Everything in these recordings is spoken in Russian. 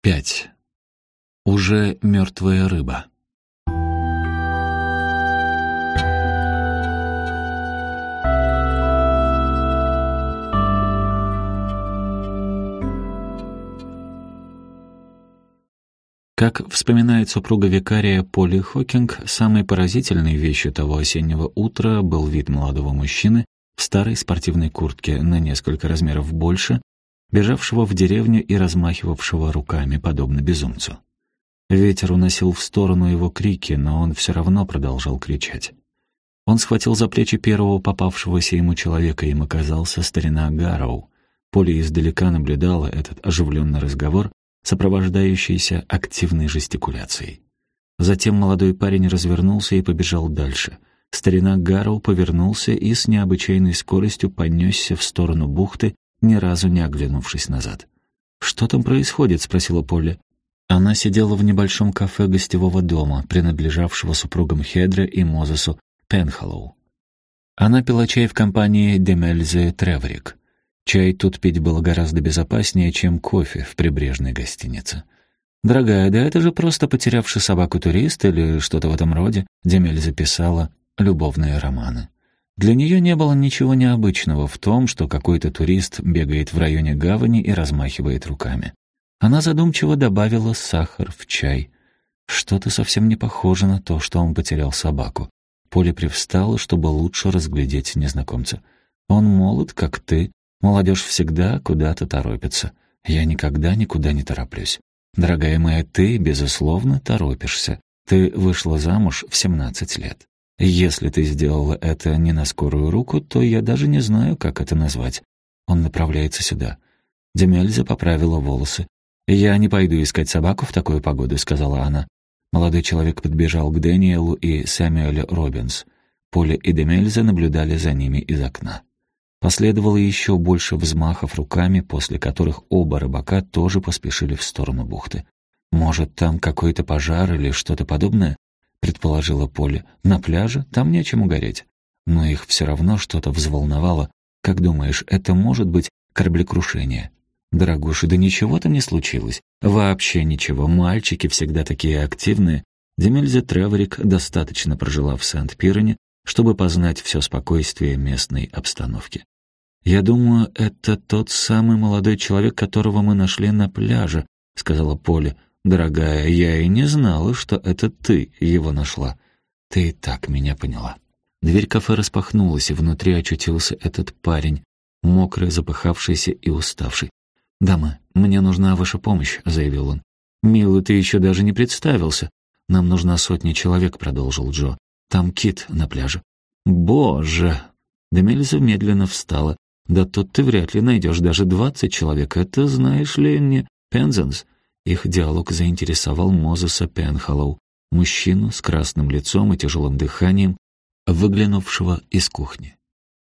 5. Уже мертвая рыба. Как вспоминает супруга викария Поли Хокинг, самой поразительной вещью того осеннего утра был вид молодого мужчины в старой спортивной куртке на несколько размеров больше, бежавшего в деревню и размахивавшего руками, подобно безумцу. Ветер уносил в сторону его крики, но он все равно продолжал кричать. Он схватил за плечи первого попавшегося ему человека, им оказался старина Гарроу. Поле издалека наблюдала этот оживленный разговор, сопровождающийся активной жестикуляцией. Затем молодой парень развернулся и побежал дальше. Старина Гарроу повернулся и с необычайной скоростью понесся в сторону бухты, ни разу не оглянувшись назад. «Что там происходит?» — спросила Полли. Она сидела в небольшом кафе гостевого дома, принадлежавшего супругам Хедре и Мозесу Пенхоллоу. Она пила чай в компании Демельзе Треворик. Чай тут пить было гораздо безопаснее, чем кофе в прибрежной гостинице. «Дорогая, да это же просто потерявший собаку турист или что-то в этом роде», Демель записала любовные романы. Для нее не было ничего необычного в том, что какой-то турист бегает в районе гавани и размахивает руками. Она задумчиво добавила сахар в чай. Что-то совсем не похоже на то, что он потерял собаку. Поле привстала, чтобы лучше разглядеть незнакомца. «Он молод, как ты. Молодежь всегда куда-то торопится. Я никогда никуда не тороплюсь. Дорогая моя, ты, безусловно, торопишься. Ты вышла замуж в семнадцать лет. Если ты сделала это не на скорую руку, то я даже не знаю, как это назвать. Он направляется сюда. Демельза поправила волосы. «Я не пойду искать собаку в такую погоду», — сказала она. Молодой человек подбежал к Дэниелу и Сэмюэлю Робинс. Поле и Демельза наблюдали за ними из окна. Последовало еще больше взмахов руками, после которых оба рыбака тоже поспешили в сторону бухты. «Может, там какой-то пожар или что-то подобное?» — предположила Поле. «На пляже? Там нечем угореть». Но их все равно что-то взволновало. «Как думаешь, это может быть кораблекрушение?» «Дорогуша, да ничего там не случилось. Вообще ничего. Мальчики всегда такие активные. Демельза Треворик достаточно прожила в Сент-Пирене, чтобы познать все спокойствие местной обстановки. «Я думаю, это тот самый молодой человек, которого мы нашли на пляже», — сказала Поле. «Дорогая, я и не знала, что это ты его нашла. Ты и так меня поняла». Дверь кафе распахнулась, и внутри очутился этот парень, мокрый, запыхавшийся и уставший. «Дамы, мне нужна ваша помощь», — заявил он. «Милый, ты еще даже не представился. Нам нужна сотня человек», — продолжил Джо. «Там кит на пляже». «Боже!» Демельза медленно встала. «Да тут ты вряд ли найдешь даже двадцать человек. Это, знаешь ли, не Пензенс. Их диалог заинтересовал Мозеса Пенхоллоу, мужчину с красным лицом и тяжелым дыханием, выглянувшего из кухни.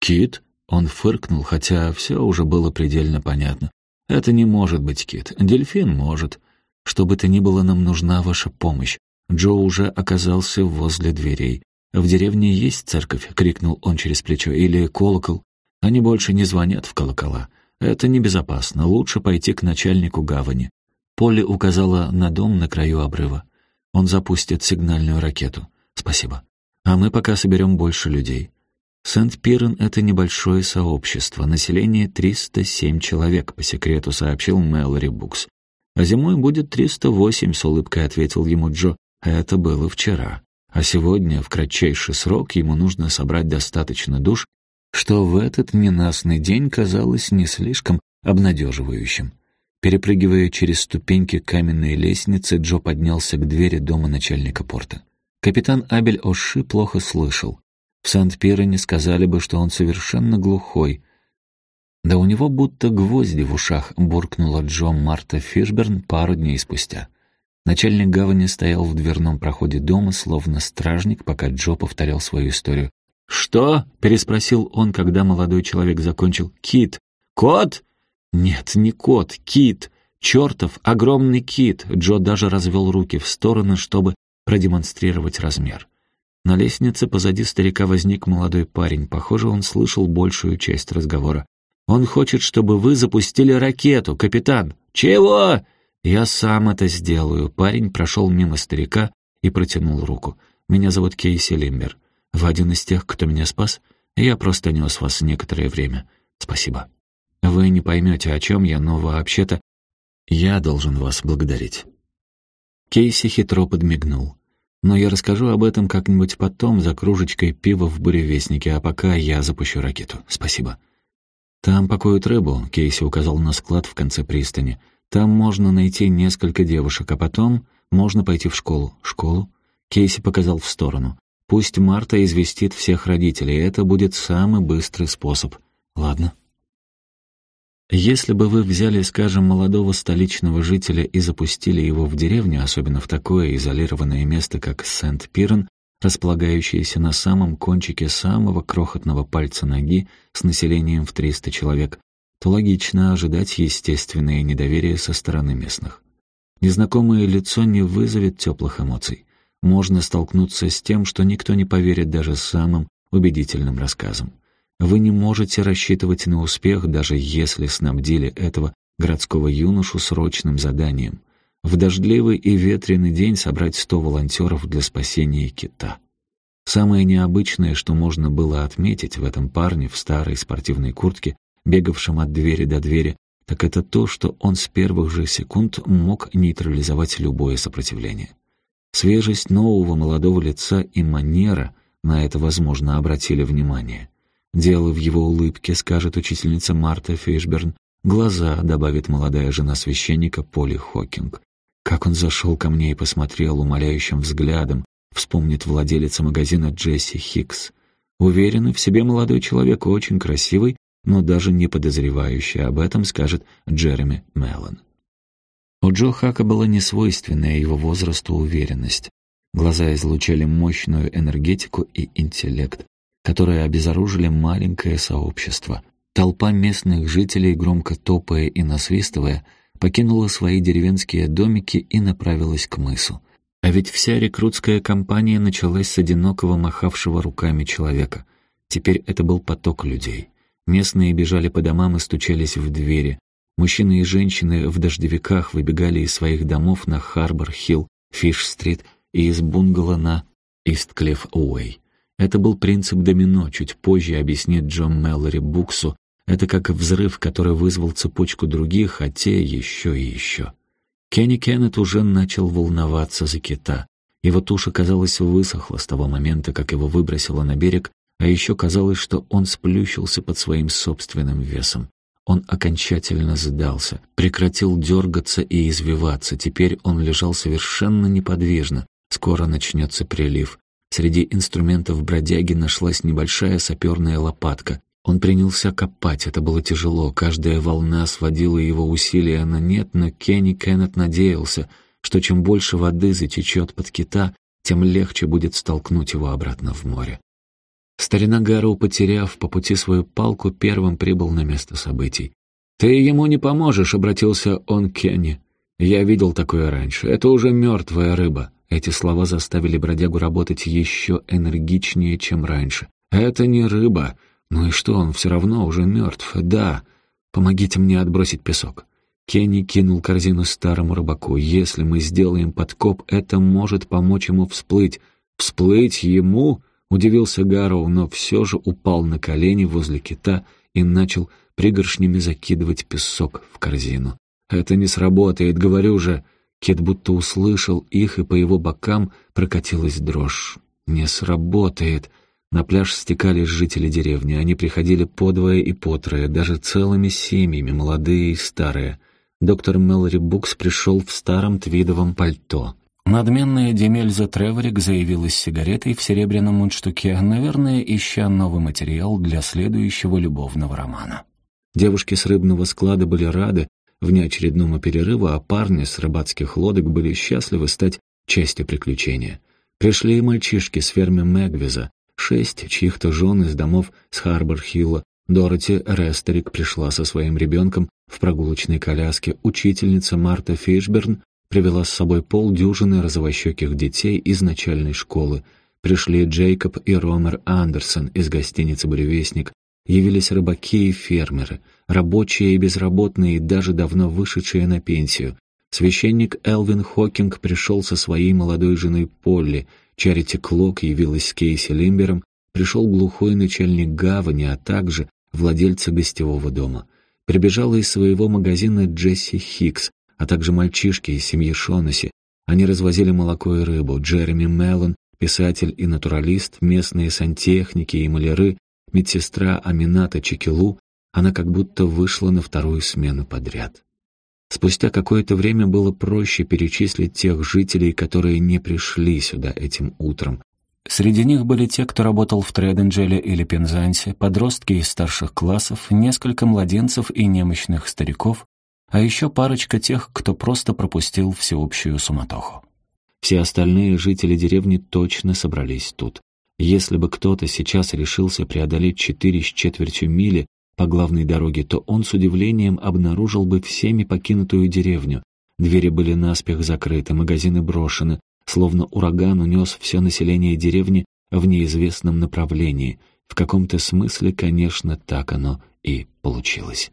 «Кит?» — он фыркнул, хотя все уже было предельно понятно. «Это не может быть Кит. Дельфин может. Что бы то ни было, нам нужна ваша помощь. Джо уже оказался возле дверей. «В деревне есть церковь?» — крикнул он через плечо. «Или колокол?» «Они больше не звонят в колокола. Это небезопасно. Лучше пойти к начальнику гавани. Поле указала на дом на краю обрыва. Он запустит сигнальную ракету. Спасибо. А мы пока соберем больше людей. Сент-Пирен — это небольшое сообщество. Население 307 человек, по секрету сообщил Мэлори Букс. А зимой будет 308, с улыбкой ответил ему Джо. Это было вчера. А сегодня, в кратчайший срок, ему нужно собрать достаточно душ, что в этот ненастный день казалось не слишком обнадеживающим. Перепрыгивая через ступеньки каменной лестницы, Джо поднялся к двери дома начальника порта. Капитан Абель Оши плохо слышал. В Сант-Пирене сказали бы, что он совершенно глухой. Да у него будто гвозди в ушах, буркнула Джо Марта Фишберн пару дней спустя. Начальник гавани стоял в дверном проходе дома, словно стражник, пока Джо повторял свою историю. «Что?» — переспросил он, когда молодой человек закончил. «Кит! Кот?» «Нет, не кот, кит. Чертов, огромный кит!» Джо даже развел руки в стороны, чтобы продемонстрировать размер. На лестнице позади старика возник молодой парень. Похоже, он слышал большую часть разговора. «Он хочет, чтобы вы запустили ракету, капитан!» «Чего?» «Я сам это сделаю». Парень прошел мимо старика и протянул руку. «Меня зовут Кейси Лимбер. Вы один из тех, кто меня спас? Я просто нес вас некоторое время. Спасибо. Вы не поймете, о чем я, но вообще-то я должен вас благодарить». Кейси хитро подмигнул. «Но я расскажу об этом как-нибудь потом за кружечкой пива в буревестнике, а пока я запущу ракету. Спасибо». «Там пакуют рыбу», — Кейси указал на склад в конце пристани. «Там можно найти несколько девушек, а потом можно пойти в школу». «Школу?» Кейси показал в сторону. «Пусть Марта известит всех родителей, это будет самый быстрый способ». «Ладно». Если бы вы взяли, скажем, молодого столичного жителя и запустили его в деревню, особенно в такое изолированное место, как Сент-Пирен, располагающееся на самом кончике самого крохотного пальца ноги с населением в 300 человек, то логично ожидать естественное недоверие со стороны местных. Незнакомое лицо не вызовет теплых эмоций. Можно столкнуться с тем, что никто не поверит даже самым убедительным рассказам. Вы не можете рассчитывать на успех, даже если снабдили этого городского юношу срочным заданием. В дождливый и ветреный день собрать сто волонтеров для спасения кита. Самое необычное, что можно было отметить в этом парне в старой спортивной куртке, бегавшем от двери до двери, так это то, что он с первых же секунд мог нейтрализовать любое сопротивление. Свежесть нового молодого лица и манера на это, возможно, обратили внимание. Дело в его улыбке, скажет учительница Марта Фишберн. Глаза, добавит молодая жена священника Поли Хокинг. Как он зашел ко мне и посмотрел умоляющим взглядом, вспомнит владелица магазина Джесси Хикс. Уверенный в себе молодой человек, очень красивый, но даже не подозревающий об этом, скажет Джереми Меллон. У Джо Хака была несвойственная его возрасту уверенность. Глаза излучали мощную энергетику и интеллект которые обезоружили маленькое сообщество. Толпа местных жителей, громко топая и насвистывая, покинула свои деревенские домики и направилась к мысу. А ведь вся рекрутская кампания началась с одинокого махавшего руками человека. Теперь это был поток людей. Местные бежали по домам и стучались в двери. Мужчины и женщины в дождевиках выбегали из своих домов на Харбор-Хилл, Фиш-стрит и из бунгало на Истклифф-Уэй. Это был принцип домино, чуть позже объяснит Джон Меллори Буксу. Это как взрыв, который вызвал цепочку других, а те еще и еще. Кенни Кеннет уже начал волноваться за кита. Его туша, казалось, высохла с того момента, как его выбросило на берег, а еще казалось, что он сплющился под своим собственным весом. Он окончательно сдался, прекратил дергаться и извиваться. Теперь он лежал совершенно неподвижно. Скоро начнется прилив. Среди инструментов бродяги нашлась небольшая саперная лопатка. Он принялся копать, это было тяжело, каждая волна сводила его усилия на нет, но Кенни Кеннет надеялся, что чем больше воды затечет под кита, тем легче будет столкнуть его обратно в море. Старина Гарроу, потеряв по пути свою палку, первым прибыл на место событий. «Ты ему не поможешь», — обратился он к Кенни. «Я видел такое раньше. Это уже мертвая рыба. Эти слова заставили бродягу работать еще энергичнее, чем раньше. «Это не рыба. Ну и что, он все равно уже мертв. Да. Помогите мне отбросить песок». Кенни кинул корзину старому рыбаку. «Если мы сделаем подкоп, это может помочь ему всплыть». «Всплыть ему?» — удивился Гарроу, но все же упал на колени возле кита и начал пригоршнями закидывать песок в корзину. «Это не сработает, говорю же!» Кет будто услышал их, и по его бокам прокатилась дрожь. «Не сработает!» На пляж стекались жители деревни. Они приходили подвое и потрое, даже целыми семьями, молодые и старые. Доктор Мэлори Букс пришел в старом твидовом пальто. Надменная Демельза Треворик заявилась сигаретой в серебряном мундштуке, наверное, ища новый материал для следующего любовного романа. Девушки с рыбного склада были рады, внеочередному перерыву, а парни с рыбацких лодок были счастливы стать частью приключения. Пришли и мальчишки с фермы Мэгвиза, шесть чьих-то жен из домов с Харбор-Хилла. Дороти Рестерик пришла со своим ребенком в прогулочной коляске. Учительница Марта Фишберн привела с собой полдюжины розовощеких детей из начальной школы. Пришли Джейкоб и Ромер Андерсон из гостиницы «Буревестник», явились рыбаки и фермеры, рабочие и безработные, и даже давно вышедшие на пенсию. Священник Элвин Хокинг пришел со своей молодой женой Полли, Чарити Клок явилась с Кейси Лимбером, пришел глухой начальник гавани, а также владельца гостевого дома. Прибежала из своего магазина Джесси Хикс, а также мальчишки из семьи Шонаси. Они развозили молоко и рыбу. Джереми Меллон, писатель и натуралист, местные сантехники и маляры, медсестра Амината Чекилу, она как будто вышла на вторую смену подряд. Спустя какое-то время было проще перечислить тех жителей, которые не пришли сюда этим утром. Среди них были те, кто работал в Трейденджеле или Пензансе, подростки из старших классов, несколько младенцев и немощных стариков, а еще парочка тех, кто просто пропустил всеобщую суматоху. Все остальные жители деревни точно собрались тут. Если бы кто-то сейчас решился преодолеть четыре с четвертью мили по главной дороге, то он с удивлением обнаружил бы всеми покинутую деревню. Двери были наспех закрыты, магазины брошены, словно ураган унес все население деревни в неизвестном направлении. В каком-то смысле, конечно, так оно и получилось.